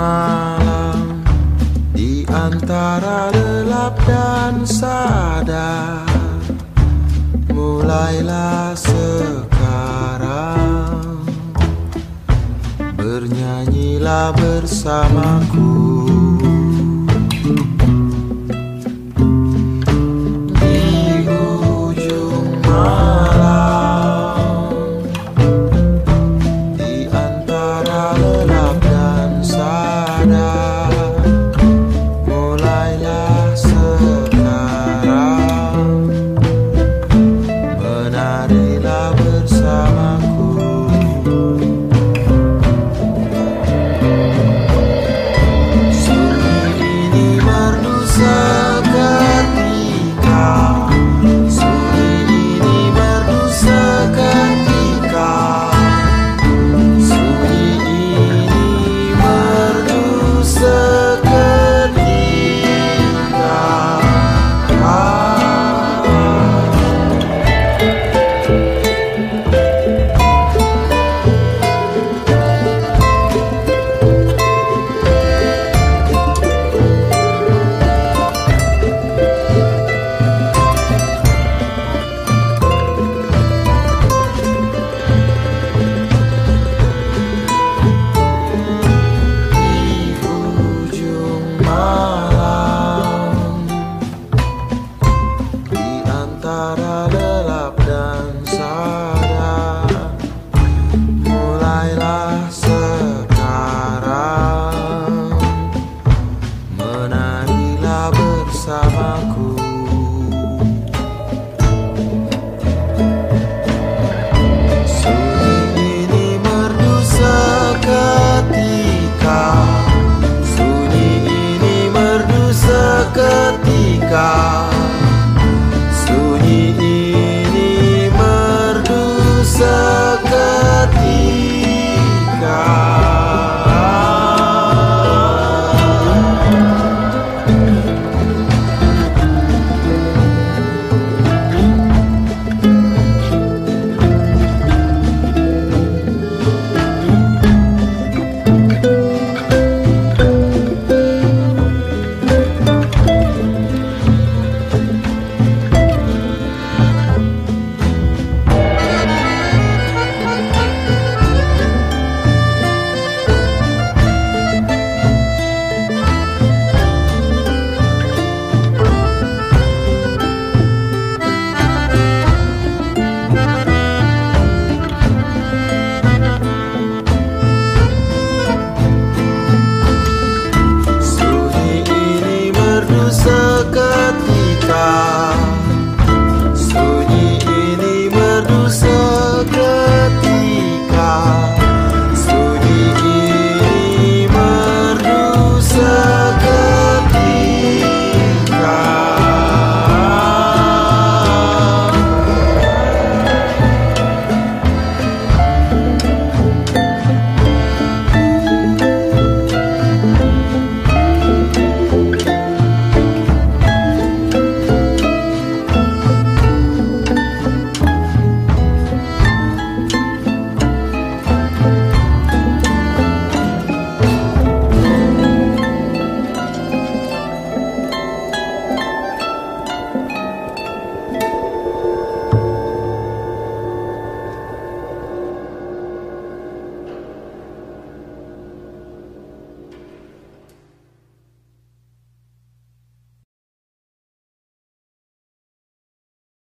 malam Di antara gelap dan sadar Mulailah sekarang. Bernyanyilah bersamaku. bersamaku Sunyi ini merdu seketika Sunyi ini merdu seketika so